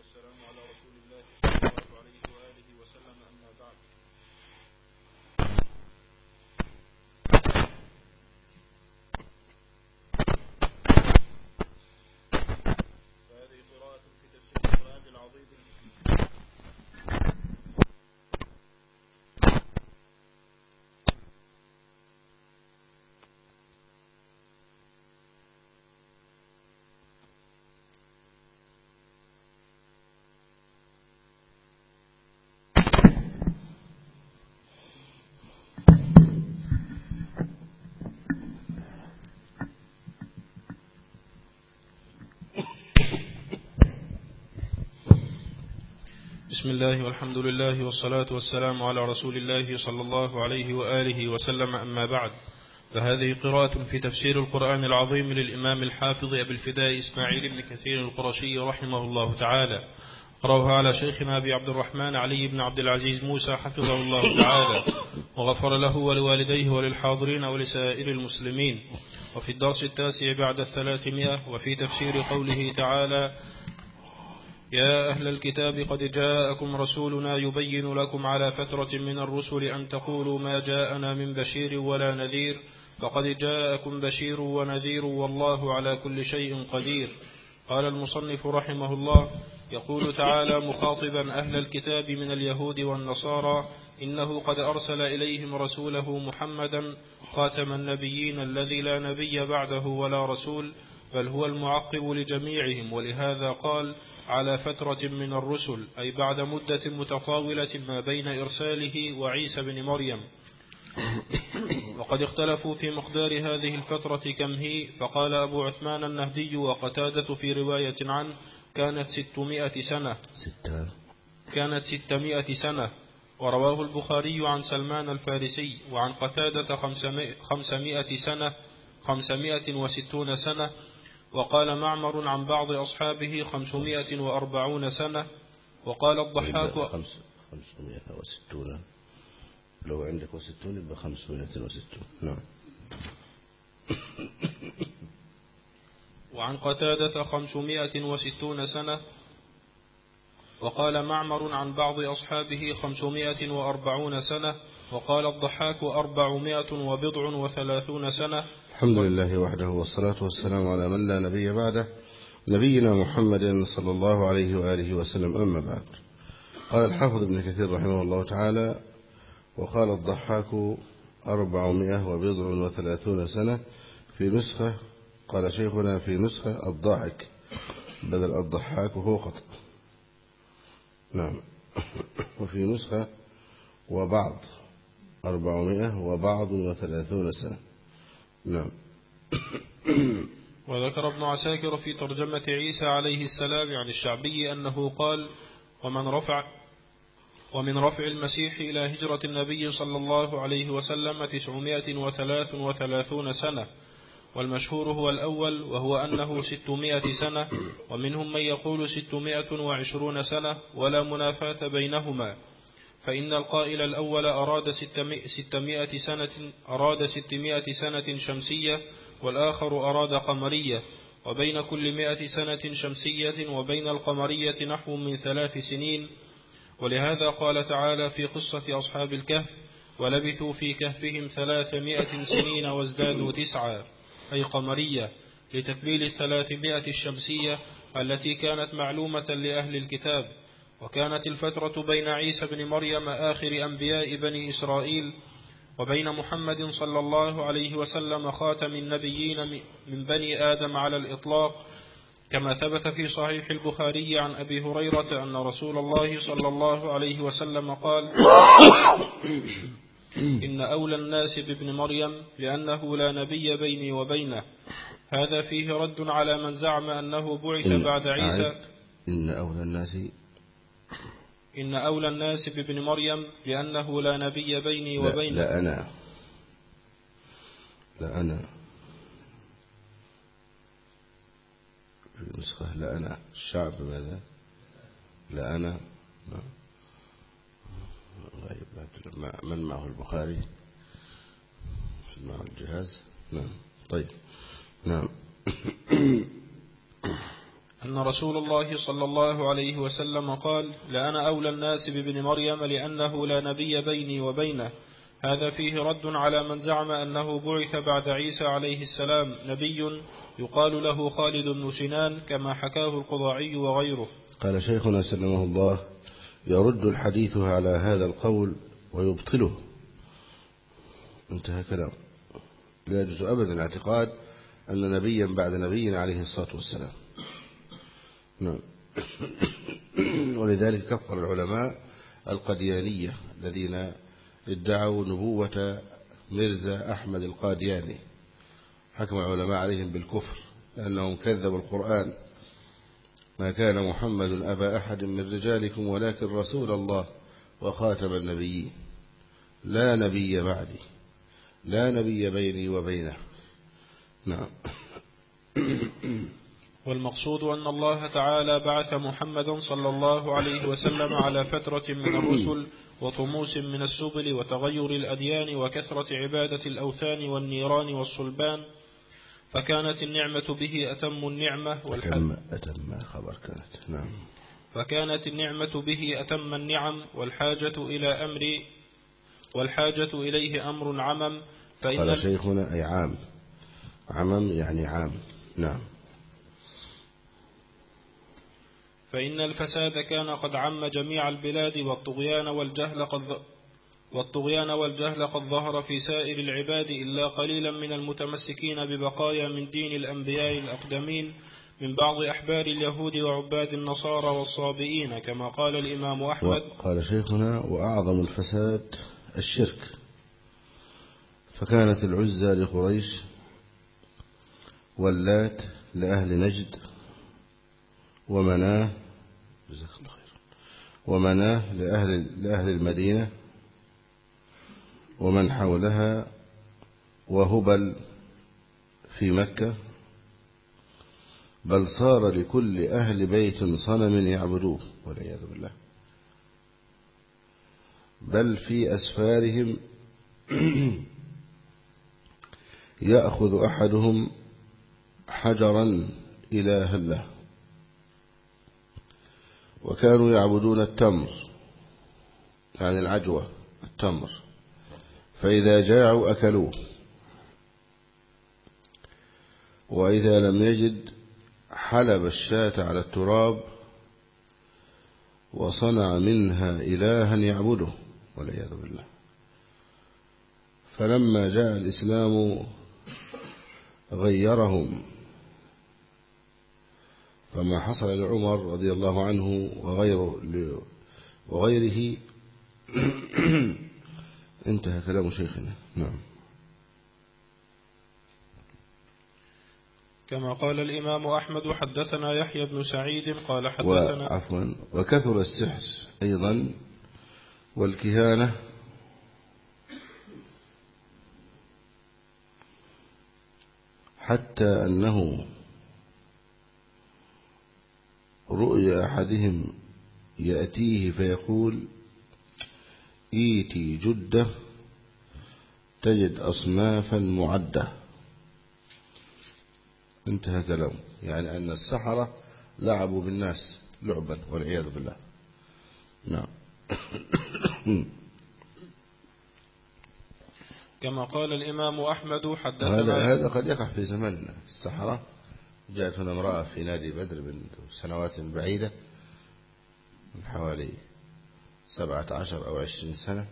والسلام على رسول الله. بسم الله والحمد لله والصلاة والسلام على رسول الله صلى الله عليه وآله وسلم. أما بعد فهذه قراءة في تفسير القرآن العظيم للإمام الحافظ أبي الفداء إسماعيل بن كثير القرشي رحمه الله تعالى. قرأها على شيخنا أبي عبد الرحمن علي بن عبد العزيز موسى حفظه الله تعالى وغفر له ولوالديه وللحاضرين ولسائر المسلمين. وفي الدرس التاسع بعد الثلاثمائة وفي تفسير قوله تعالى يا أهل الكتاب قد جاءكم رسولنا يبين لكم على فترة من الرسل أن تقولوا ما جاءنا من بشير ولا نذير. فقد جاءكم بشير ونذير والله على كل شيء قدير. قال المصنف رحمه الله يقول تعالى مخاطبا أهل الكتاب من اليهود والنصارى إنه قد أرسل إليهم رسوله محمدا خاتم النبيين الذي لا نبي بعده ولا رسول. بل هو المعقب لجميعهم ولهذا قال على فترة من الرسل أي بعد مدة متطاولة ما بين إرساله وعيسى بن مريم. وقد اختلفوا في مقدار هذه الفترة كم هي فقال أبو عثمان النهدي وقتادة في رواية عنه كانت ستمائة سنة. كانت ستمائة سنة. ورواه البخاري عن سلمان الفارسي وعن قتادة خمسمائة سنة خمسمائة وستون سنة وقال معمر عن بعض أصحابه خمسمائة وأربعون سنة وقال الضحاك خمس خمسمائة وستون. لو عندك وستون يبقى خمسمائة وستون. نعم. وعن قتادة خمسمائة وستون سنة وقال معمر عن بعض أصحابه خمسمائة وأربعون سنة وقال الضحاك أربعمائة وبضع وثلاثون سنة. الحمد لله وحده والصلاة والسلام على من لا نبي بعده نبينا محمد صلى الله عليه وآله وسلم. أما بعد قال الحافظ ابن كثير رحمه الله تعالى وقال الضحاك أربعمائة وبضع وثلاثون سنة في نسخة قال شيخنا في نسخة الضاحك بدل الضحاك وهو خطأ. نعم. وفي نسخة وبعض. أربعمائة وبعض وثلاثون سنة. نعم. وذكر ابن عساكر في ترجمة عيسى عليه السلام عن الشعبي أنه قال ومن رفع ومن رفع المسيح إلى هجرة النبي صلى الله عليه وسلم تسعمائة وثلاث وثلاثون سنة والمشهور هو الأول وهو أنه ستمائة سنة ومنهم من يقول ستمائة وعشرون سنة ولا منافاة بينهما. فإن القائل الأول أراد ستمائة سنة أراد ستمائة سنة شمسية والآخر أراد قمرية. وبين كل مائة سنة شمسية وبين القمرية نحو من ثلاث سنين. ولهذا قال تعالى في قصة أصحاب الكهف ولبثوا في كهفهم ثلاثمائة سنين وازدادوا تسعا. أي قمرية. لتكميل الثلاثمائة الشمسية التي كانت معلومة لأهل الكتاب. وكانت الفترة بين عيسى بن مريم آخر أنبياء بني إسرائيل وبين محمد صلى الله عليه وسلم خاتم النبيين من بني آدم على الإطلاق كما ثبت في صحيح البخاري عن أبي هريرة أن رسول الله صلى الله عليه وسلم قال إن أولى الناس بابن مريم لأنه لا نبي بيني وبينه هذا فيه رد على من زعم أنه بعث بعد عيسى. إن أولى الناس إن أولى الناس بابن مريم لأنه لا نبي بيني لا, وبينه لا أنا. لا أنا. في نسخة لا أنا. الشعب ماذا؟ لا أنا. من معه البخاري؟ من معه الجهاز؟ نعم. طيب. نعم. أن رسول الله صلى الله عليه وسلم قال لأنا أولى الناس بابن مريم لأنه لا نبي بيني وبينه. هذا فيه رد على من زعم أنه بعث بعد عيسى عليه السلام نبي يقال له خالد بن سنان كما حكاه القضاعي وغيره. قال شيخنا سلمه الله يرد الحديث على هذا القول ويبطله. انتهى كلام. لا يجوز أبدا اعتقاد أن نبيا بعد نبي عليه الصلاة والسلام. نعم. ولذلك كفر العلماء القديانية الذين ادعوا نبوة مرزا أحمد القادياني. حكم العلماء عليهم بالكفر لأنهم كذبوا القرآن. ما كان محمد أبا أحد من رجالكم ولكن رسول الله وخاتم النبيين. لا نبي بعدي لا نبي بيني وبينه. نعم. والمقصود أن الله تعالى بعث محمدا صلى الله عليه وسلم على فترة من الرسل وطموس من السبل وتغير الأديان وكثرة عبادة الأوثان والنيران والصلبان فكانت النعمة به أتم النعمة والحج أتم خبر كانت. نعم. فكانت النعمة به أتم النعم والحاجة إلى أمر والحاجة إليه أمر عمم فإن قال شيخنا أي عام. عمم يعني عام. نعم. فإن الفساد كان قد عم جميع البلاد والطغيان والجهل قد والطغيان والجهل قد ظهر في سائر العباد إلا قليلا من المتمسكين ببقايا من دين الأنبياء الأقدمين من بعض أحبار اليهود وعباد النصارى والصابئين كما قال الإمام أحمد. قال شيخنا وأعظم الفساد الشرك. فكانت العزى لقريش واللات لأهل نجد ومناه جزاك الله خير. ومناه لأهل, لأهل المدينة ومن حولها وهبل في مكة بل صار لكل أهل بيت صنم يعبدوه والعياذ بالله. بل في أسفارهم يأخذ أحدهم حجرا إلها له وكانوا يعبدون التمر يعني العجوة التمر. فإذا جاعوا أكلوه. وإذا لم يجد حلب الشاة على التراب وصنع منها إلها يعبده والعياذ بالله. فلما جاء الإسلام غيرهم. فما حصل لعمر رضي الله عنه وغيره وغيره. انتهى كلام شيخنا. نعم. كما قال الإمام أحمد حدثنا يحيى بن سعيد قال حدثنا عفوا. وكثر السحر أيضا والكهانة. حتى أنه رؤيا أحدهم يأتيه فيقول إيتي جدة تجد أصنافا معدة. انتهى كلام يعني أن السحرة لعبوا بالناس لعبا والعياذ بالله. نعم. كما قال الإمام أحمد حدثنا هذا هذا قد يقع في زماننا السحرة جاءت هنا امرأة في نادي بدر من سنوات بعيدة من حوالي سبعة عشر أو عشرين سنة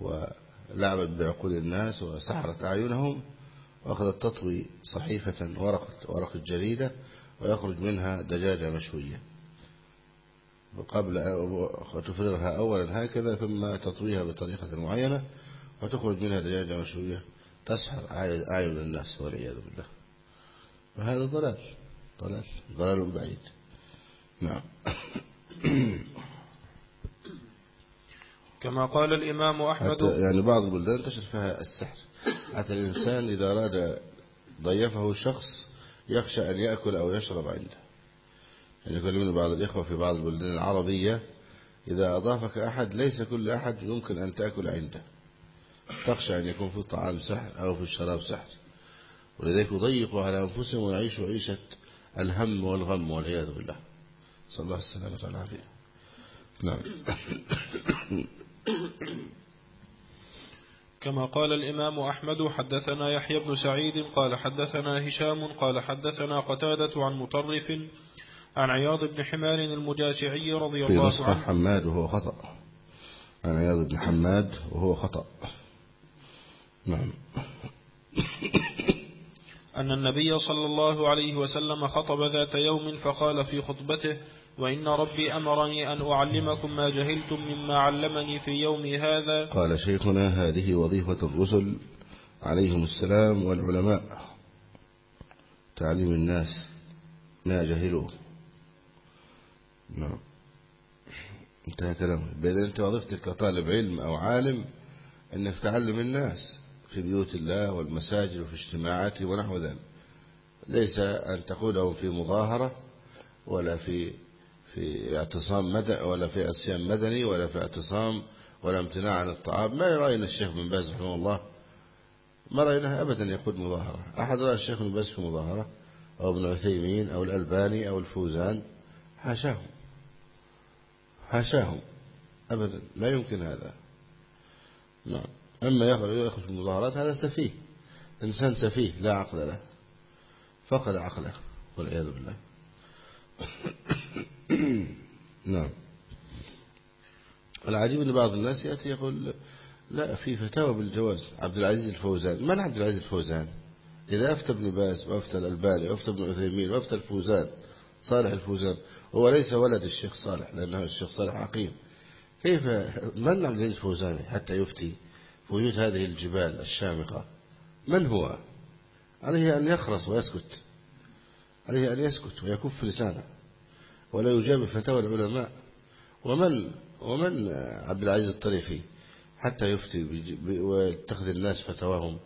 ولعبت بعقول الناس وسحرت أعينهم وأخذت تطوي صحيفة ورقة ورق الجريدة ويخرج منها دجاجة مشوية. قبل تفرغها أولا هكذا ثم تطويها بطريقة معينة وتخرج منها دجاجة مشوية تسحر أعين الناس والعياذ بالله. فهذا ضلال ضلال ضلال بعيد. نعم. كما قال الإمام أحمد يعني بعض البلدان تشر فيها السحر. حتى الإنسان إذا أراد ضيفه شخص يخشى أن يأكل أو يشرب عنده. يعني يقول من بعض الإخوة في بعض البلدان العربية إذا أضافك أحد ليس كل أحد يمكن أن تأكل عنده. تخشى أن يكون في الطعام سحر أو في الشراب سحر. ولذلك يضيقوا على أنفسهم ويعيشوا عيشة الهم والغم والعياذ بالله. صلى الله السلامة والعافية. نعم. كما قال الإمام أحمد حدثنا يحيى بن سعيد قال حدثنا هشام قال حدثنا قتادة عن مطرف عن عياض بن حمار المجاشعي رضي الله عنه. حماد وهو خطأ. عن عياض بن حماد وهو خطأ. نعم. أن النبي صلى الله عليه وسلم خطب ذات يوم فقال في خطبته وإن ربي أمرني أن أعلمكم ما جهلتم مما علمني في يومي هذا. قال شيخنا هذه وظيفة الرسل عليهم السلام والعلماء. تعليم الناس ما جهلوه. نعم. انتهى كلامه. بإذن أنت وظيفتك كطالب علم أو عالم أنك تعلم الناس. في بيوت الله والمساجد وفي اجتماعاته ونحو ذلك. ليس أن تقولهم في مظاهرة ولا في في اعتصام مدني ولا في عصيان مدني ولا في اعتصام ولا امتناع عن الطعام. ما رأينا الشيخ بن باز رحمه الله؟ ما رأيناه أبدا يقود مظاهرة. أحد رأى الشيخ بن باز في مظاهرة؟ أو ابن عثيمين أو الألباني أو الفوزان؟ حاشاهم حاشاهم أبدا. لا يمكن هذا. نعم. أما يخرج المظاهرات هذا سفيه. إنسان سفيه لا عقل له. فقد عقله والعياذ بالله. نعم. العجيب أن بعض الناس يأتي يقول لا في فتاوى بالجواز. عبد العزيز الفوزان. من عبد العزيز الفوزان؟ إذا أفتى ابن باز وأفتى الألباني وأفتى ابن عثيمين وأفتى الفوزان صالح الفوزان هو ليس ولد الشيخ صالح لأنه الشيخ صالح عقيم. كيف من عبد العزيز الفوزاني حتى يفتي؟ وجود هذه الجبال الشامخة. من هو؟ عليه أن يخرس ويسكت. عليه أن يسكت ويكف لسانه. ولا يجاب فتاوى العلماء. ومن ومن عبد العزيز الطريفي حتى يفتي ويتخذ الناس فتواهم.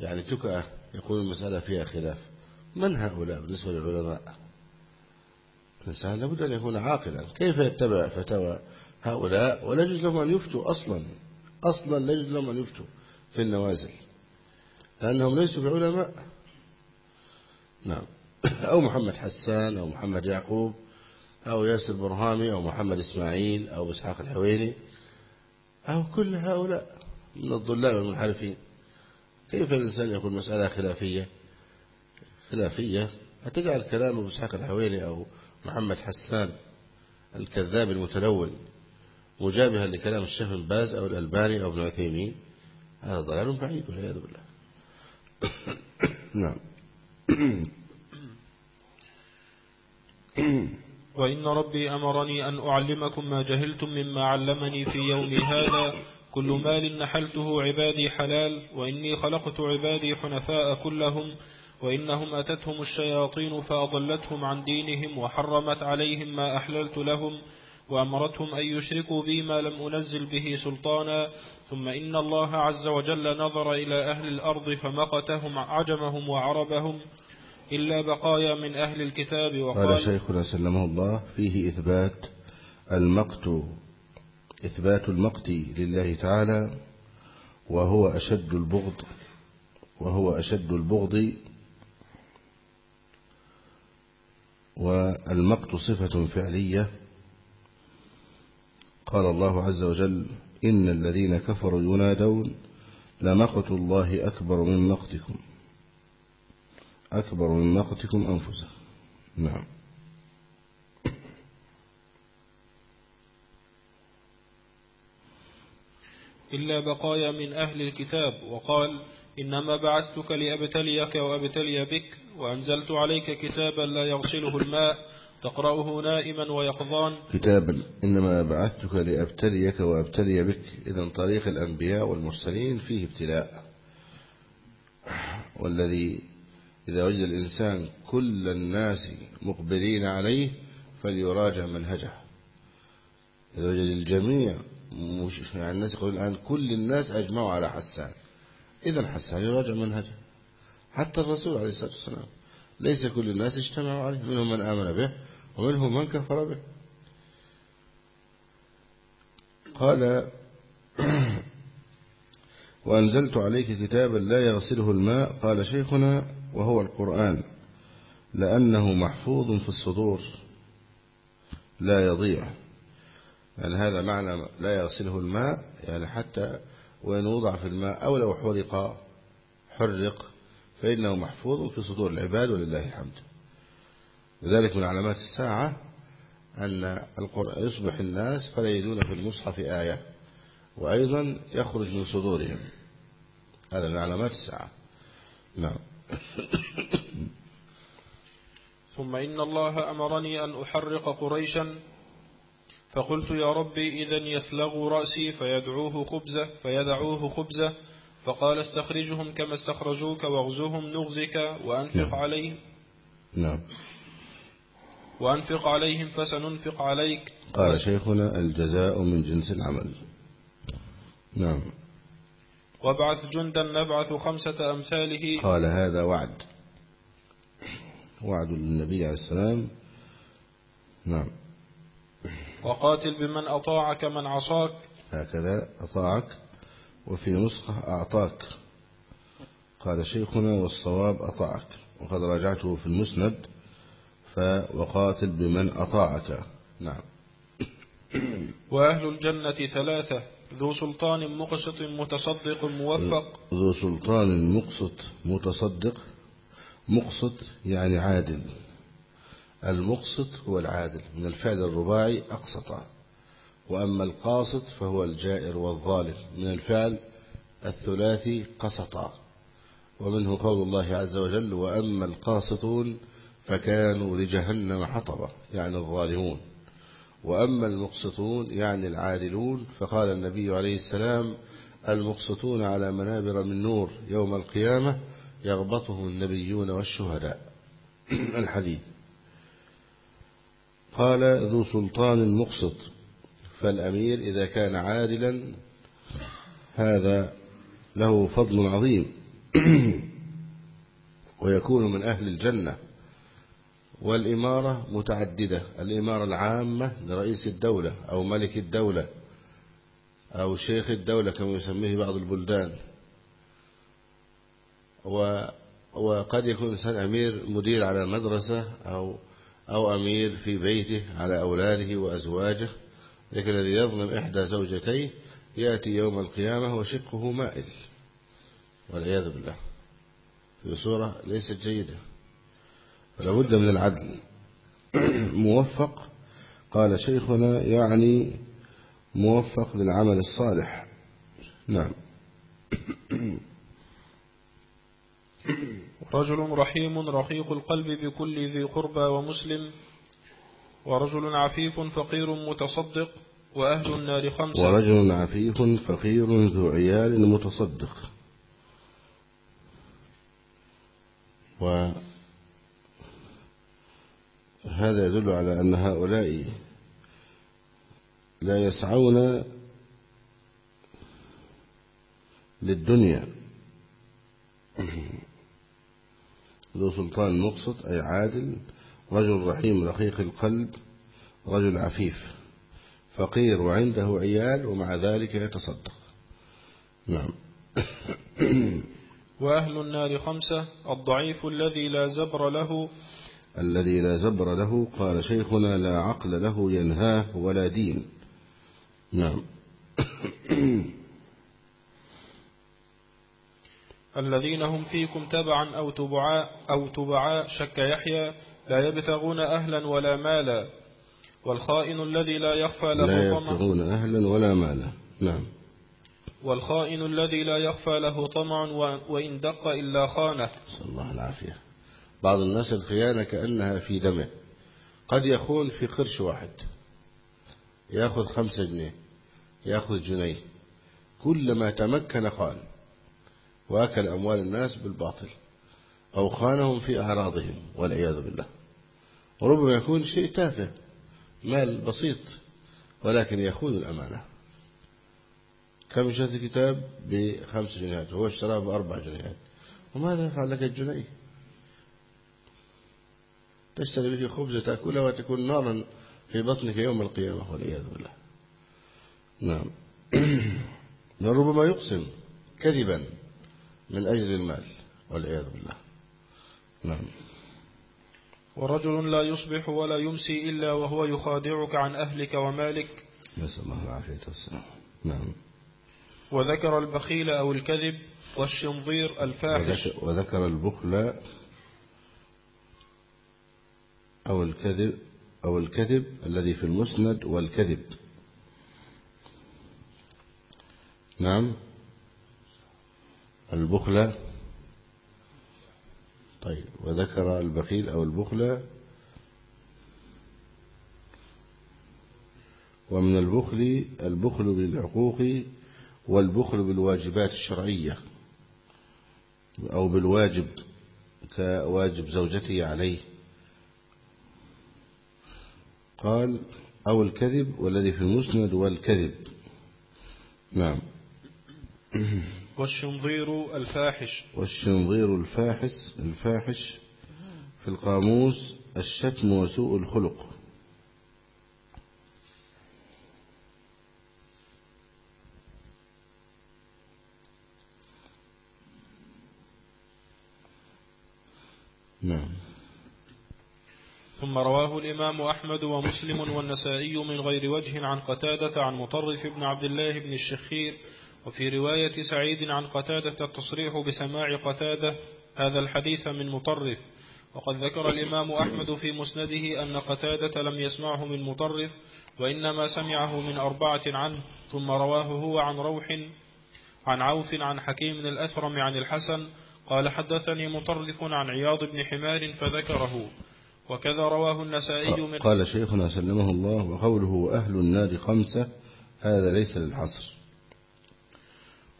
يعني تكأة يقول المسألة فيها خلاف. من هؤلاء بالنسبة للعلماء؟ الإنسان لابد أن يكون عاقلا. كيف يتبع فتاوى هؤلاء؟ ولا يجوز لهم أن يفتوا أصلا. أصلا لا لهم أن يفتوا في النوازل لأنهم ليسوا بعلماء. نعم. أو محمد حسان أو محمد يعقوب أو ياسر برهامي أو محمد إسماعيل أو إسحاق الحويني أو كل هؤلاء من الضلال والمنحرفين. كيف الإنسان يقول مسألة خلافية؟ خلافية؟ هتجعل كلام إسحاق الحويني أو محمد حسان الكذاب المتلون. مجابها لكلام الشيخ بن باز أو الألباني أو ابن عثيمين. هذا ضلال بعيد والعياذ بالله. نعم. وإن ربي أمرني أن أعلمكم ما جهلتم مما علمني في يومي هذا. كل مال نحلته عبادي حلال وإني خلقت عبادي حنفاء كلهم وإنهم أتتهم الشياطين فأضلتهم عن دينهم وحرمت عليهم ما أحللت لهم. وأمرتهم أن يشركوا بي ما لم أنزل به سلطانا ثم إن الله عز وجل نظر إلى أهل الأرض فمقتهم عجمهم وعربهم إلا بقايا من أهل الكتاب وقال قال شيخنا سلمه الله فيه إثبات المقت إثبات المقت لله تعالى وهو أشد البغض وهو أشد البغض والمقت صفة فعلية. قال الله عز وجل إن الذين كفروا ينادون لمقت الله أكبر من مقتكم أكبر من مقتكم أنفسكم نعم. إلا بقايا من أهل الكتاب وقال إنما بعثتك لأبتليك وأبتلي بك وأنزلت عليك كتابا لا يغسله الماء تقرأه نائما ويقظان كتابا إنما بعثتك لأبتليك وأبتلي بك إذا طريق الأنبياء والمرسلين فيه ابتلاء. والذي إذا وجد الإنسان كل الناس مقبلين عليه فليراجع منهجه. إذا وجد الجميع مش يعني الناس يقول الآن كل الناس أجمعوا على حسان. إذا حسان يراجع منهجه. حتى الرسول عليه الصلاة والسلام ليس كل الناس اجتمعوا عليه منهم من آمن به. ومنهم من كفر به. قال وأنزلت عليك كتابا لا يغسله الماء. قال شيخنا وهو القرآن. لأنه محفوظ في الصدور لا يضيع. يعني هذا معنى لا يغسله الماء يعني حتى وإن وضع في الماء أو لو حرق حرق فإنه محفوظ في صدور العباد ولله الحمد. لذلك من علامات الساعة أن القرآن يصبح الناس فلا يجدون في المصحف آية وأيضا يخرج من صدورهم. هذا من علامات الساعة. نعم. ثم إن الله أمرني أن أحرق قريشا فقلت يا ربي إذا يثلغ رأسي فيدعوه خبزة فيدعوه خبزة فقال استخرجهم كما استخرجوك واغزهم نغزك وأنفق نعم. عليهم. نعم. وأنفق عليهم فسننفق عليك. قال شيخنا الجزاء من جنس العمل. نعم. وابعث جندا نبعث خمسة أمثاله. قال هذا وعد. وعد للنبي عليه السلام. نعم. وقاتل بمن أطاعك من عصاك. هكذا أطاعك. وفي نسخة أعطاك. قال شيخنا والصواب أطاعك. وقد راجعته في المسند. فوقاتل بمن أطاعك. نعم. وأهل الجنة ثلاثة ذو سلطان مقسط متصدق موفق. ذو سلطان مقسط متصدق مقسط يعني عادل. المقسط هو العادل من الفعل الرباعي أقسط. وأما القاسط فهو الجائر والظالم من الفعل الثلاثي قسط. ومنه قول الله عز وجل وأما القاسطون فكانوا لجهنم حطبا يعني الظالمون. وأما المقسطون يعني العادلون فقال النبي عليه السلام المقسطون على منابر من نور يوم القيامة يغبطهم النبيون والشهداء. الحديث. قال ذو سلطان مقسط. فالأمير إذا كان عادلا هذا له فضل عظيم. ويكون من أهل الجنة. والإمارة متعددة. الإمارة العامة لرئيس الدولة أو ملك الدولة أو شيخ الدولة كما يسميه بعض البلدان. وقد يكون إنسان أمير مدير على مدرسة أو أو أمير في بيته على أولاده وأزواجه. لكن الذي يظلم إحدى زوجتيه يأتي يوم القيامة وشقه مائل. والعياذ بالله. في صورة ليست جيدة. فلا بد من العدل. موفق قال شيخنا يعني موفق للعمل الصالح. نعم. رجل رحيم رقيق القلب بكل ذي قربى ومسلم ورجل عفيف فقير متصدق وأهل النار خمسة. ورجل عفيف فقير ذو عيال متصدق. وهذا يدل على أن هؤلاء لا يسعون للدنيا. ذو سلطان مقسط أي عادل رجل رحيم رقيق القلب رجل عفيف فقير وعنده عيال ومع ذلك يتصدق. نعم. وأهل النار خمسة الضعيف الذي لا زبر له الذي لا زبر له قال شيخنا لا عقل له ينهاه ولا دين. نعم. الذين هم فيكم تبعا أو تبعاء أو تبعاء شك يحيى لا يبتغون أهلا ولا مالا. والخائن الذي لا يخفى له لا طمع يبتغون أهلا ولا مالا. نعم. والخائن الذي لا يخفى له طمع وإن دق إلا خانه. نسأل الله العافية. بعض الناس الخيانة كأنها في دمه. قد يخون في قرش واحد. يأخذ خمسة جنيه يأخذ جنيه. كلما تمكن خان. وأكل أموال الناس بالباطل. أو خانهم في أعراضهم والعياذ بالله. وربما يكون شيء تافه مال بسيط ولكن يخون الأمانة. كم شريت كتاب بخمس جنيهات. وهو اشتراه بأربع جنيهات. وماذا يفعل لك الجنيه؟ تشتري به خبزة تأكلها وتكون نارا في بطنك يوم القيامة والعياذ بالله. نعم. بل ربما يقسم كذبا من أجل المال والعياذ بالله. نعم. ورجل لا يصبح ولا يمسي إلا وهو يخادعك عن أهلك ومالك. نسأل الله العافية والسلام. نعم. وذكر البخيل أو الكذب والشنظير الفاحش. وذكر البخل أو الكذب أو الكذب الذي في المسند والكذب. نعم. البخل طيب وذكر البخيل أو البخل ومن البخل البخل بالعقوق والبخل بالواجبات الشرعية أو بالواجب كواجب زوجته عليه. قال أو الكذب والذي في المسند والكذب. نعم. والشنظير الفاحش. والشنظير الفاحش الفاحش في القاموس الشتم وسوء الخلق نعم ثم رواه الإمام أحمد ومسلم والنسائي من غير وجه عن قتادة عن مطرف بن عبد الله بن الشخير وفي رواية سعيد عن قتادة التصريح بسماع قتادة هذا الحديث من مطرف. وقد ذكر الإمام أحمد في مسنده أن قتادة لم يسمعه من مطرف وإنما سمعه من أربعة عنه ثم رواه هو عن روح عن عوف عن حكيم الأثرم عن الحسن قال حدثني مطرف عن عياض بن حمار فذكره. وكذا رواه النسائي من قال شيخنا سلمه الله وقوله أهل النار خمسة هذا ليس للحصر.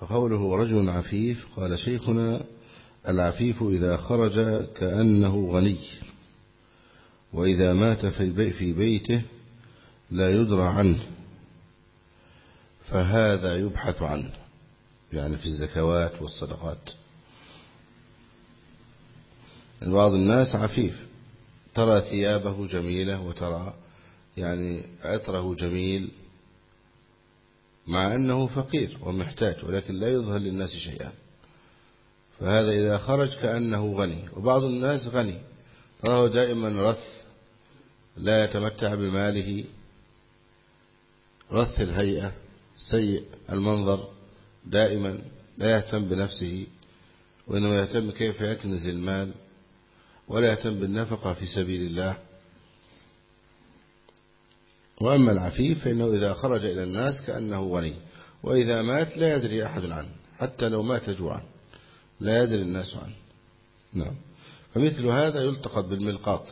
وقوله رجل عفيف قال شيخنا العفيف إذا خرج كأنه غني وإذا مات في بيته لا يدرى عنه فهذا يبحث عنه يعني في الزكوات والصدقات. بعض الناس عفيف ترى ثيابه جميلة وترى يعني عطره جميل مع أنه فقير ومحتاج ولكن لا يظهر للناس شيئا. فهذا إذا خرج كأنه غني وبعض الناس غني. تراه دائما رث لا يتمتع بماله رث الهيئة سيء المنظر دائما لا يهتم بنفسه وإنما يهتم كيف يكنز المال. ولا يهتم بالنفقة في سبيل الله. وأما العفيف فإنه إذا خرج إلى الناس كأنه غني وإذا مات لا يدري أحد عنه حتى لو مات جوعا لا يدري الناس عنه نعم. فمثل هذا يلتقط بالملقاط.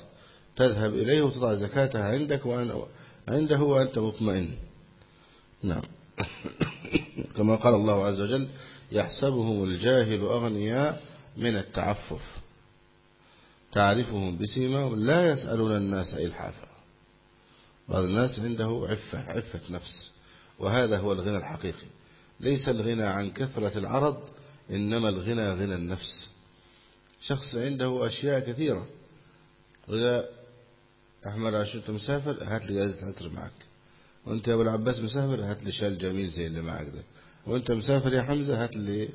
تذهب إليه وتضع زكاتها عندك وأن عنده وأنت مطمئن. نعم. كما قال الله عز وجل يحسبهم الجاهل أغنياء من التعفف. تعرفهم بسيماهم لا يسألون الناس إلحافا. بعض الناس عنده عفة عفة نفس وهذا هو الغنى الحقيقي. ليس الغنى عن كثرة العرض إنما الغنى غنى النفس. شخص عنده أشياء كثيرة. وإذا أحمد عاشور مسافر هات لي جائزة عطر معك. وأنت يا أبو العباس مسافر هات لي شال جميل زي اللي معك ده. وأنت مسافر يا حمزة هات لي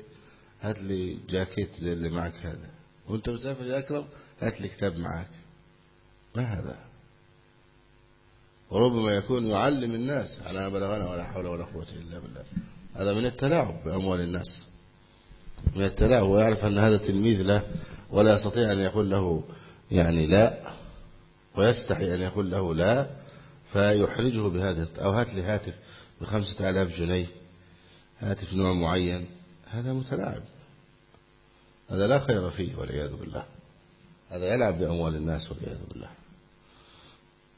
هات لي جاكيت زي اللي معك هذا. وانت مسافر يا أكرم هات لي كتاب معك ما هذا؟ وربما يكون يعلم الناس. على ما بلغنا ولا حول ولا قوة إلا بالله. هذا من التلاعب بأموال الناس. من التلاعب ويعرف أن هذا تلميذ له ولا يستطيع أن يقول له يعني لا ويستحي أن يقول له لا فيحرجه بهذا. أو هات لي هاتف بخمسة آلاف جنيه هاتف نوع معين. هذا متلاعب. هذا لا خير فيه والعياذ بالله. هذا يلعب بأموال الناس والعياذ بالله.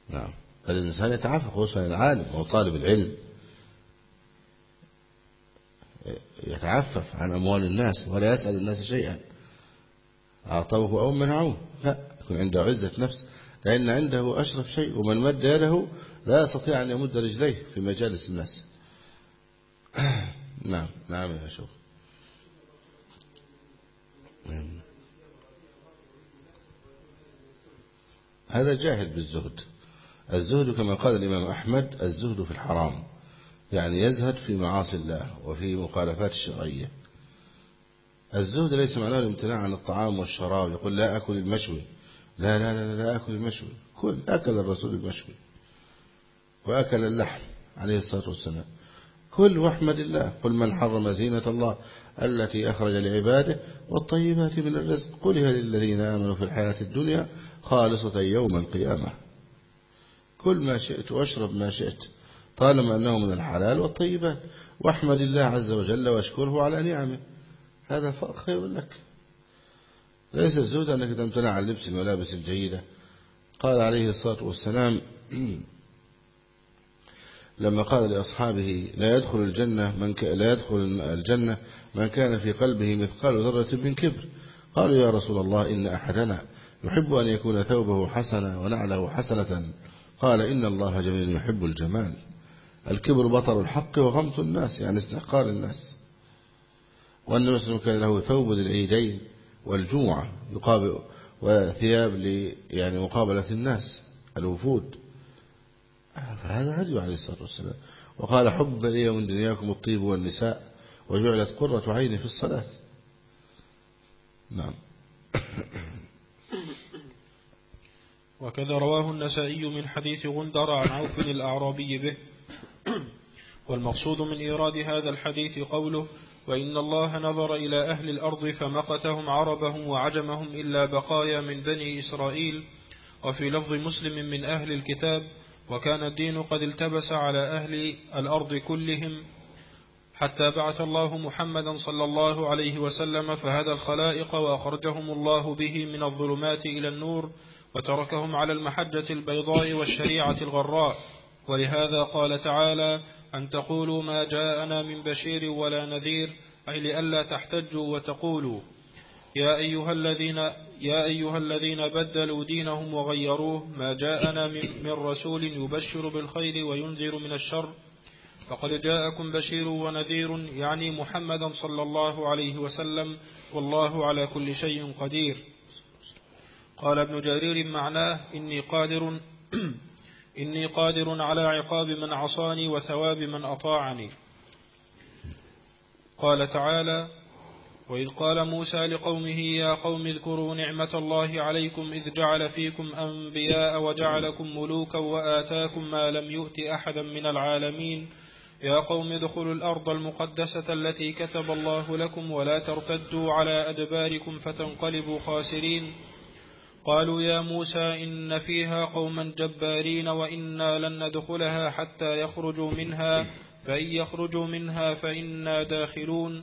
نعم. الإنسان يتعافى خصوصا العالم أو طالب العلم. يتعفف عن أموال الناس ولا يسأل الناس شيئا. أعطوه أو منعوه؟ لا يكون عنده عزة نفس. لأن عنده أشرف شيء ومن مد يده لا يستطيع أن يمد رجليه في مجالس الناس. نعم نعم يا شوف هذا جاهل بالزهد. الزهد كما قال الإمام أحمد الزهد في الحرام. يعني يزهد في معاصي الله وفي مخالفات الشرعية. الزهد ليس معناه الامتناع عن الطعام والشراب يقول لا أكل المشوي. لا لا لا لا أكل المشوي. كل أكل الرسول المشوي. وأكل اللحم عليه الصلاة والسلام. كل واحمد الله قل من حرم زينة الله التي أخرج لعباده والطيبات من الرزق قلها للذين آمنوا في الحياة الدنيا خالصة يوم القيامة. كل ما شئت واشرب ما شئت طالما أنه من الحلال والطيبات. واحمد الله عز وجل واشكره على نعمه. هذا خير لك. ليس الزهد أنك تمتنع عن لبس الملابس الجيدة قال عليه الصلاة والسلام لما قال لأصحابه لا يدخل الجنة من ك... لا يدخل الجنة من كان في قلبه مثقال ذرة من كبر. قالوا يا رسول الله إن أحدنا يحب أن يكون ثوبه حسنة ونعله حسنة. قال إن الله جميل يحب الجمال. الكبر بطر الحق وغمط الناس يعني استحقار الناس. وأن المسلم كان له ثوب للعيدين والجمعة يقابل وثياب يعني مقابلة الناس الوفود. فهذا هدي عليه الصلاة والسلام. وقال حب لي من دنياكم الطيب والنساء وجعلت قرة عيني في الصلاة. نعم. وكذا رواه النسائي من حديث غندر عن عوف الأعرابي به. والمقصود من إيراد هذا الحديث قوله وإن الله نظر إلى أهل الأرض فمقتهم عربهم وعجمهم إلا بقايا من بني إسرائيل. وفي لفظ مسلم من أهل الكتاب وكان الدين قد التبس على أهل الأرض كلهم حتى بعث الله محمدا صلى الله عليه وسلم فهدى الخلائق وأخرجهم الله به من الظلمات إلى النور وتركهم على المحجة البيضاء والشريعة الغراء. ولهذا قال تعالى أن تقولوا ما جاءنا من بشير ولا نذير أي لئلا تحتجوا وتقولوا. يا أيها الذين يا أيها الذين بدلوا دينهم وغيروه ما جاءنا من, رسول يبشر بالخير وينذر من الشر. فقد جاءكم بشير ونذير يعني محمدا صلى الله عليه وسلم والله على كل شيء قدير. قال ابن جرير معناه إني قادر إني قادر على عقاب من عصاني وثواب من أطاعني. قال تعالى وإذ قال موسى لقومه يا قوم اذكروا نعمة الله عليكم إذ جعل فيكم أنبياء وجعلكم ملوكا وآتاكم ما لم يؤت أحدا من العالمين. يا قوم ادخلوا الأرض المقدسة التي كتب الله لكم ولا ترتدوا على أدباركم فتنقلبوا خاسرين. قالوا يا موسى إن فيها قوما جبارين وإنا لن ندخلها حتى يخرجوا منها فإن يخرجوا منها فإنا داخلون.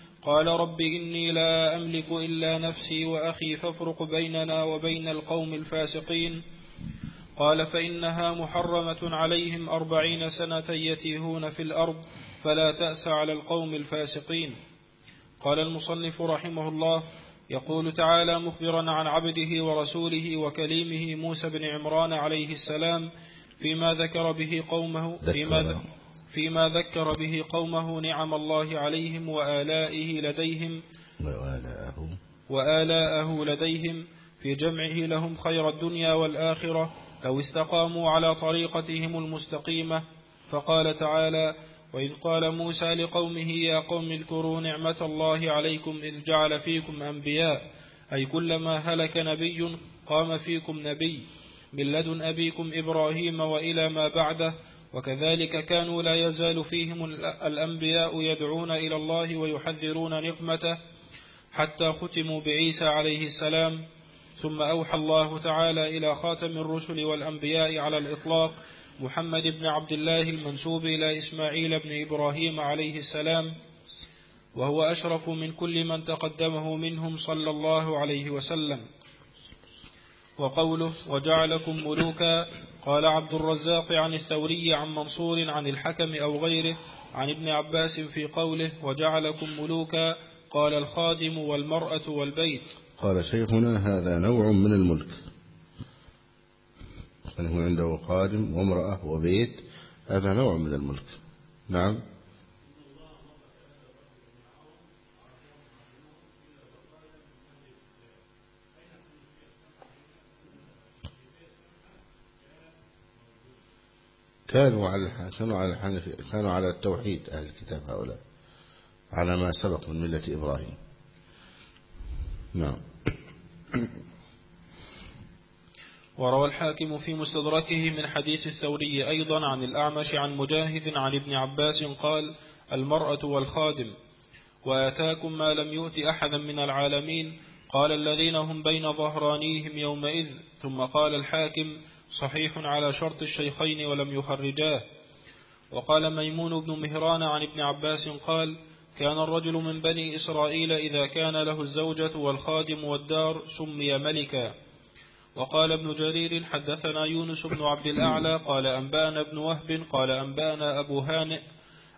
قال رب إني لا أملك إلا نفسي وأخي فافرق بيننا وبين القوم الفاسقين. قال فإنها محرمة عليهم أربعين سنة يتيهون في الأرض فلا تأس على القوم الفاسقين. قال المصنف رحمه الله يقول تعالى مخبرا عن عبده ورسوله وكليمه موسى بن عمران عليه السلام فيما ذكر به قومه فيما, فيما ذكر به قومه نعم الله عليهم وآلائه لديهم وآلاءه وآلاءه لديهم في جمعه لهم خير الدنيا والآخرة. لو استقاموا على طريقتهم المستقيمة. فقال تعالى وإذ قال موسى لقومه يا قوم اذكروا نعمة الله عليكم إذ جعل فيكم أنبياء. أي كلما هلك نبي قام فيكم نبي. من لدن أبيكم إبراهيم وإلى ما بعده. وكذلك كانوا لا يزال فيهم الأنبياء يدعون إلى الله ويحذرون نقمته حتى ختموا بعيسى عليه السلام. ثم أوحى الله تعالى إلى خاتم الرسل والأنبياء على الإطلاق محمد بن عبد الله المنسوب إلى إسماعيل بن إبراهيم عليه السلام وهو أشرف من كل من تقدمه منهم صلى الله عليه وسلم. وقوله وجعلكم ملوكا. قال عبد الرزاق عن الثوري عن منصور عن الحكم أو غيره عن ابن عباس في قوله وجعلكم ملوكا. قال الخادم والمرأة والبيت. قال شيخنا هذا نوع من الملك. فنه عنده خادم وامرأة وبيت؟ هذا نوع من الملك. نعم. كانوا على كانوا على الحنفي كانوا على التوحيد أهل الكتاب هؤلاء على ما سبق من ملة إبراهيم. نعم. وروى الحاكم في مستدركه من حديث الثوري أيضا عن الأعمش عن مجاهد عن ابن عباس قال المرأة والخادم وآتاكم ما لم يؤت أحدا من العالمين. قال الذين هم بين ظهرانيهم يومئذ. ثم قال الحاكم صحيح على شرط الشيخين ولم يخرجاه. وقال ميمون بن مهران عن ابن عباس قال كان الرجل من بني إسرائيل إذا كان له الزوجة والخادم والدار سمي ملكا. وقال ابن جرير حدثنا يونس بن عبد الأعلى قال أنبأنا ابن وهب قال أنبأنا أبو هانئ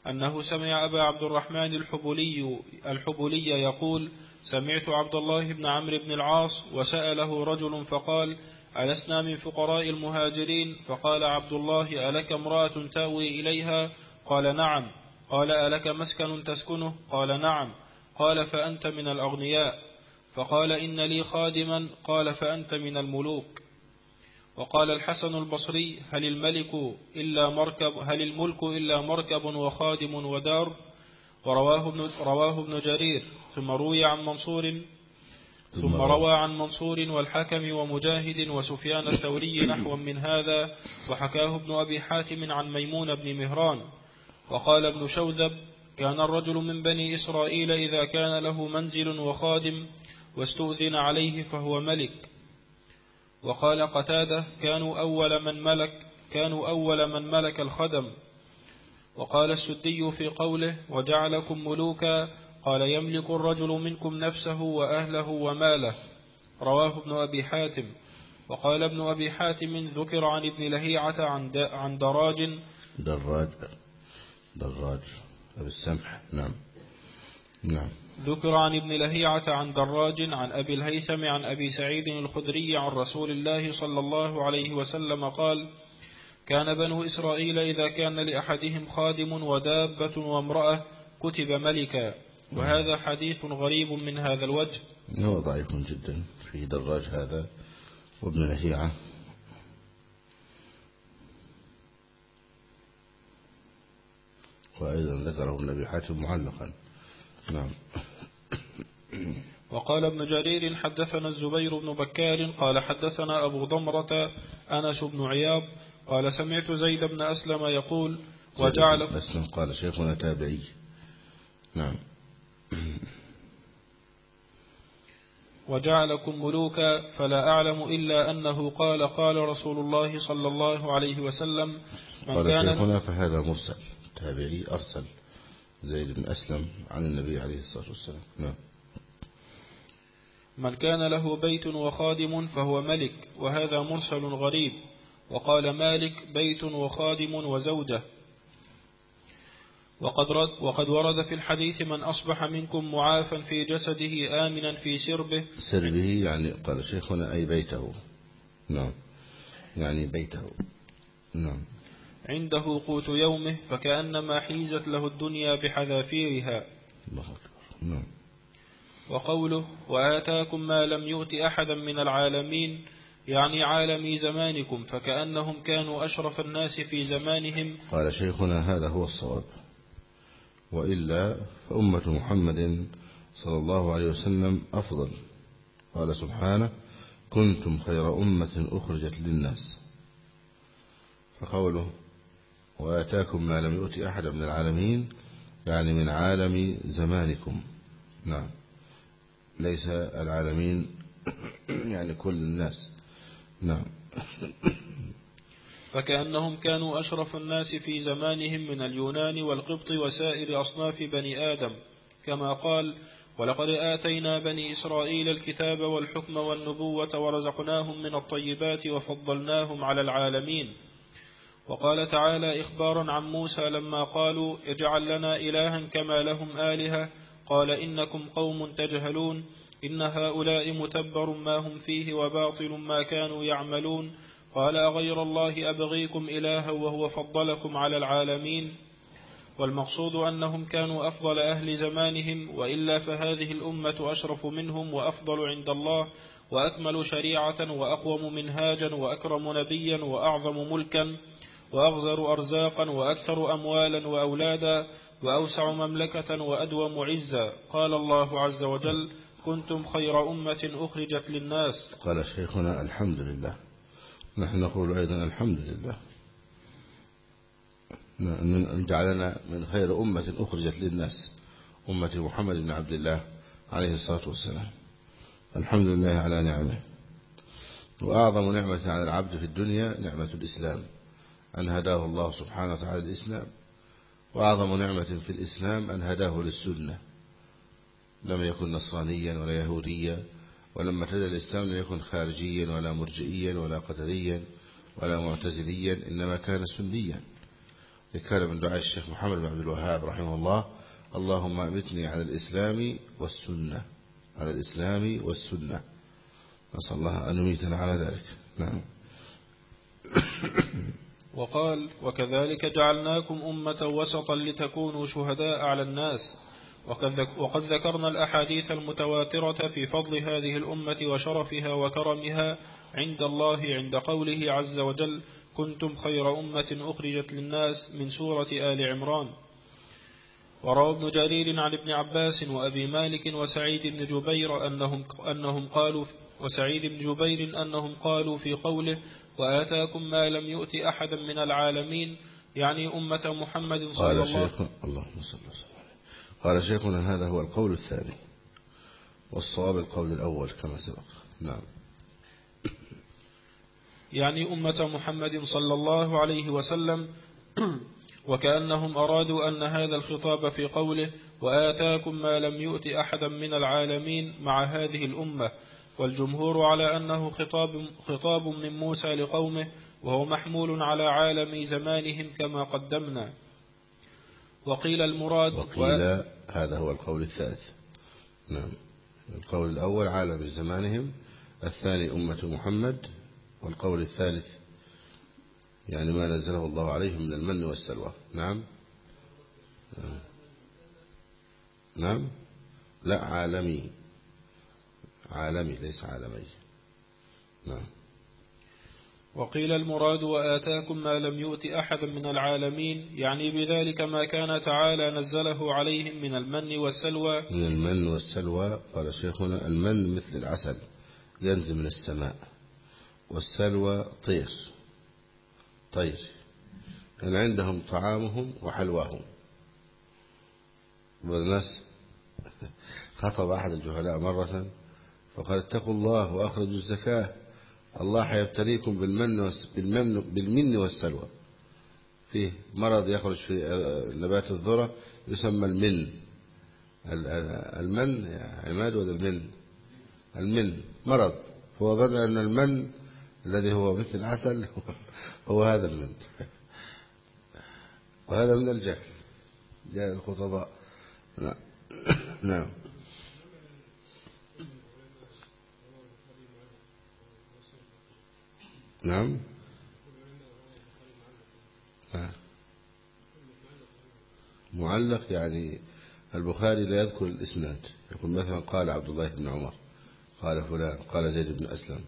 أنه سمع أبا عبد الرحمن الحبلي, الحبلي يقول سمعت عبد الله بن عمرو بن العاص وسأله رجل فقال ألسنا من فقراء المهاجرين؟ فقال عبد الله ألك امرأة تأوي إليها؟ قال نعم. قال ألك مسكن تسكنه؟ قال نعم. قال فأنت من الأغنياء. فقال إن لي خادما؟ قال فأنت من الملوك. وقال الحسن البصري هل الملك إلا مركب هل الملك إلا مركب وخادم ودار؟ ورواه ابن, رواه ابن جرير. ثم روي عن منصور ثم روى عن منصور والحكم ومجاهد وسفيان الثوري نحو من هذا وحكاه ابن أبي حاتم عن ميمون بن مهران. وقال ابن شوذب كان الرجل من بني إسرائيل إذا كان له منزل وخادم واستؤذن عليه فهو ملك. وقال قتادة كانوا أول من ملك كانوا أول من ملك الخدم. وقال السدي في قوله وجعلكم ملوكا قال يملك الرجل منكم نفسه وأهله وماله. رواه ابن أبي حاتم. وقال ابن أبي حاتم ذكر عن ابن لهيعة عن, عن دراج. دراج دراج أبي السمح. نعم. نعم. ذكر عن ابن لهيعة عن دراج عن أبي الهيثم عن أبي سعيد الخدري عن رسول الله صلى الله عليه وسلم قال كان بنو إسرائيل إذا كان لأحدهم خادم ودابة وامرأة كتب ملكا. وهذا حديث غريب من هذا الوجه. هو ضعيف جدا في دراج هذا وابن لهيعة. وأيضا ذكره النبي حاتم معلقا. نعم. وقال ابن جرير حدثنا الزبير بن بكار قال حدثنا أبو ضمرة أنس بن عياض قال سمعت زيد بن أسلم يقول وجعل أسلم قال شيخنا تابعي. نعم. وجعلكم ملوكا فلا أعلم إلا أنه قال قال رسول الله صلى الله عليه وسلم من قال كان شيخنا فهذا مرسل تابعي أرسل زيد بن أسلم عن النبي عليه الصلاة والسلام. نعم. من كان له بيت وخادم فهو ملك وهذا مرسل غريب وقال مالك بيت وخادم وزوجة. وقد, رد وقد ورد في الحديث من أصبح منكم معافا في جسده آمنا في سربه. سربه يعني قال شيخنا أي بيته. نعم. يعني بيته. نعم. عنده قوت يومه فكأنما حيزت له الدنيا بحذافيرها. نعم. وقوله وآتاكم ما لم يؤت أحدا من العالمين يعني عالمي زمانكم فكأنهم كانوا أشرف الناس في زمانهم. قال شيخنا هذا هو الصواب. وإلا فأمة محمد صلى الله عليه وسلم أفضل. قال سبحانه كنتم خير أمة أخرجت للناس. فقوله وآتاكم ما لم يؤت أحد من العالمين يعني من عالم زمانكم. نعم. ليس العالمين يعني كل الناس. نعم. فكأنهم كانوا أشرف الناس في زمانهم من اليونان والقبط وسائر أصناف بني آدم. كما قال ولقد آتينا بني إسرائيل الكتاب والحكم والنبوة ورزقناهم من الطيبات وفضلناهم على العالمين. وقال تعالى إخبارا عن موسى لما قالوا اجعل لنا إلها كما لهم آلهة. قال إنكم قوم تجهلون. إن هؤلاء متبر ما هم فيه وباطل ما كانوا يعملون. قال أغير الله أبغيكم إلها وهو فضلكم على العالمين. والمقصود أنهم كانوا أفضل أهل زمانهم وإلا فهذه الأمة أشرف منهم وأفضل عند الله وأكمل شريعة وأقوم منهاجا وأكرم نبيا وأعظم ملكا وأغزر أرزاقا وأكثر أموالا وأولادا وأوسع مملكة وأدوم عزا. قال الله عز وجل كنتم خير أمة أخرجت للناس. قال شيخنا الحمد لله. نحن نقول أيضا الحمد لله. جعلنا من خير أمة أخرجت للناس أمة محمد بن عبد الله عليه الصلاة والسلام. الحمد لله على نعمه. وأعظم نعمة على العبد في الدنيا نعمة الإسلام. أن هداه الله سبحانه وتعالى الإسلام وأعظم نعمة في الإسلام أن هداه للسنة. لم يكن نصرانيا ولا يهوديا ولما ابتدى الإسلام لم يكن خارجيا ولا مرجئيا ولا قدريا ولا معتزليا إنما كان سنيا. كان من دعاء الشيخ محمد بن عبد الوهاب رحمه الله اللهم أمتني على الإسلام والسنة على الإسلام والسنة. نسأل الله أن يميتنا على ذلك. نعم. وقال وكذلك جعلناكم أمة وسطا لتكونوا شهداء على الناس وقد ذكرنا الأحاديث المتواترة في فضل هذه الأمة وشرفها وكرمها عند الله عند قوله عز وجل كنتم خير أمة أخرجت للناس من سورة آل عمران. وروى ابن جرير عن ابن عباس وأبي مالك وسعيد بن جبير أنهم, أنهم قالوا وسعيد بن جبير أنهم قالوا في قوله وآتاكم ما لم يؤت أحدا من العالمين يعني أمة محمد صلى الله عليه وسلم. قال شيخنا هذا هو القول الثاني والصواب القول الأول كما سبق نعم يعني أمة محمد صلى الله عليه وسلم وكأنهم أرادوا أن هذا الخطاب في قوله وآتاكم ما لم يؤت أحدا من العالمين مع هذه الأمة والجمهور على أنه خطاب, خطاب من موسى لقومه وهو محمول على عالم زمانهم كما قدمنا وقيل المراد وقيل. هذا هو القول الثالث. نعم. القول الأول عالم زمانهم الثاني أمة محمد والقول الثالث يعني ما نزله الله عليهم من المن والسلوى. نعم. نعم. لا عالمي. عالمي ليس عالمي. نعم. وقيل المراد وآتاكم ما لم يؤت أحدا من العالمين يعني بذلك ما كان تعالى نزله عليهم من المن والسلوى. من المن والسلوى قال شيخنا المن مثل العسل ينزل من السماء والسلوى طير. طير. كان عندهم طعامهم وحلواهم. والناس خطب أحد الجهلاء مرة فقال اتقوا الله وأخرجوا الزكاة. الله حيبتليكم بالمن بالمن بالمن والسلوى. فيه مرض يخرج في نبات الذرة يسمى المن. المن يا عماد ولا المن؟ المن. مرض. هو ظن أن المن الذي هو مثل العسل هو هذا المن. وهذا من الجهل. جاء الخطباء. نعم. نعم. معلق يعني البخاري لا يذكر الإسناد. يقول مثلا قال عبد الله بن عمر قال فلان قال زيد بن أسلم.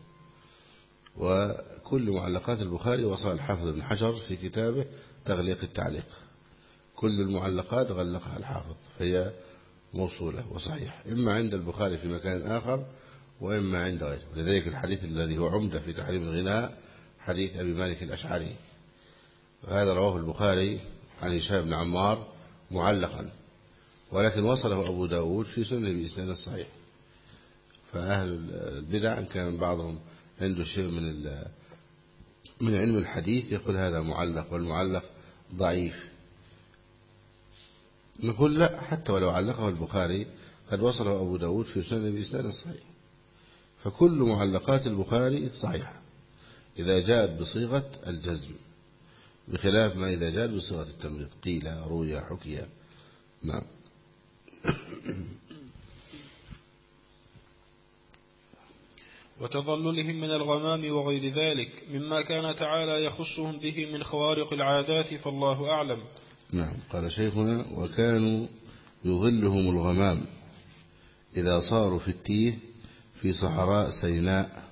وكل معلقات البخاري وصل الحافظ بن حجر في كتابه تغليق التعليق. كل المعلقات غلقها الحافظ فهي موصولة وصحيح إما عند البخاري في مكان آخر وإما عند غيره. لذلك الحديث الذي هو عمدة في تحريم الغناء حديث أبي مالك الأشعري. وهذا رواه البخاري عن هشام بن عمار معلقا. ولكن وصله أبو داود في سنة بإسناد الصحيح فأهل البدع إن كان بعضهم عنده شيء من من علم الحديث يقول هذا معلق والمعلق ضعيف. نقول لا حتى ولو علقه البخاري قد وصله أبو داود في سنة بإسناد صحيح. فكل معلقات البخاري صحيحة إذا جاءت بصيغة الجزم بخلاف ما إذا جاءت بصيغة التمريض قيل روي حكي. نعم. وتظللهم من الغمام وغير ذلك مما كان تعالى يخصهم به من خوارق العادات فالله أعلم. نعم. قال شيخنا وكانوا يظلهم الغمام إذا صاروا في التيه في صحراء سيناء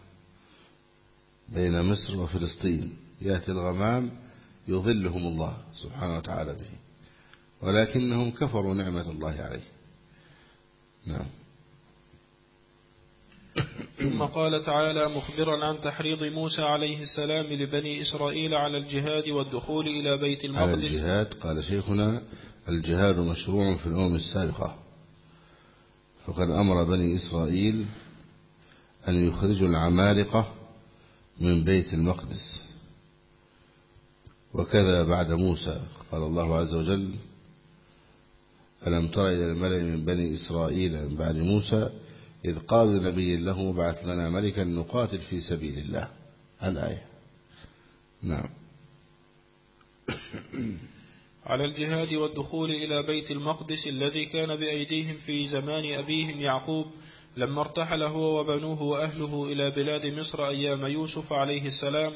بين مصر وفلسطين. يأتي الغمام يظلهم الله سبحانه وتعالى به. ولكنهم كفروا نعمة الله عليه. نعم. ثم قال تعالى مخبرا عن تحريض موسى عليه السلام لبني إسرائيل على الجهاد والدخول إلى بيت المقدس. على الجهاد قال شيخنا الجهاد مشروع في الأمم السابقة. فقد أمر بني إسرائيل أن يخرجوا العمالقة من بيت المقدس. وكذا بعد موسى قال الله عز وجل ألم تر إلى الملأ من بني إسرائيل من بعد موسى إذ قالوا لنبي له بعث لنا ملكا نقاتل في سبيل الله. الآية. نعم. على الجهاد والدخول إلى بيت المقدس الذي كان بأيديهم في زمان أبيهم يعقوب لما ارتحل هو وبنوه وأهله إلى بلاد مصر أيام يوسف عليه السلام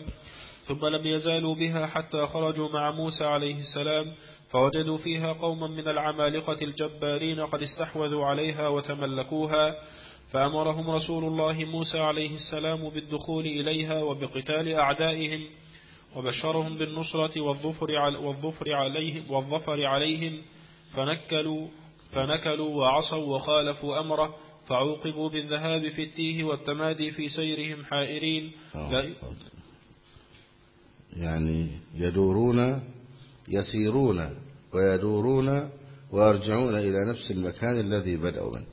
ثم لم يزالوا بها حتى خرجوا مع موسى عليه السلام فوجدوا فيها قوما من العمالقة الجبارين قد استحوذوا عليها وتملكوها فأمرهم رسول الله موسى عليه السلام بالدخول إليها وبقتال أعدائهم وبشرهم بالنصرة والظفر, والظفر عليهم, والظفر عليهم فنكلوا, فنكلوا وعصوا وخالفوا أمره فعوقبوا بالذهاب في التيه والتمادي في سيرهم حائرين. لا. يعني يدورون يسيرون ويدورون ويرجعون إلى نفس المكان الذي بدأوا منه.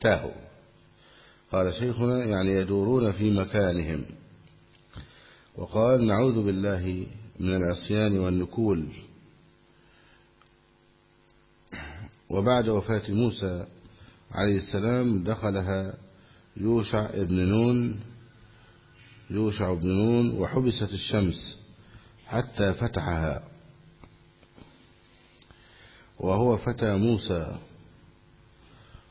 تاهوا. قال شيخنا يعني يدورون في مكانهم. وقال نعوذ بالله من العصيان والنكول. وبعد وفاة موسى عليه السلام دخلها يوشع ابن نون يوشع بن نون وحبست الشمس حتى فتحها. وهو فتى موسى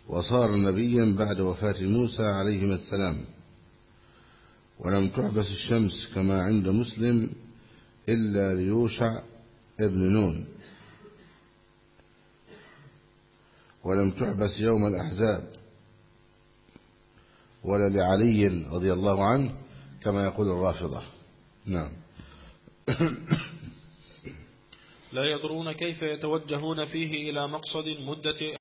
وصار نبيا بعد وفاة موسى عليهما السلام. ولم تحبس الشمس كما عند مسلم إلا ليوشع ابن نون. ولم تحبس يوم الأحزاب. ولا لعلي رضي الله عنه كما يقول الرافضة. نعم. لا يدرون كيف يتوجهون فيه إلى مقصد مدة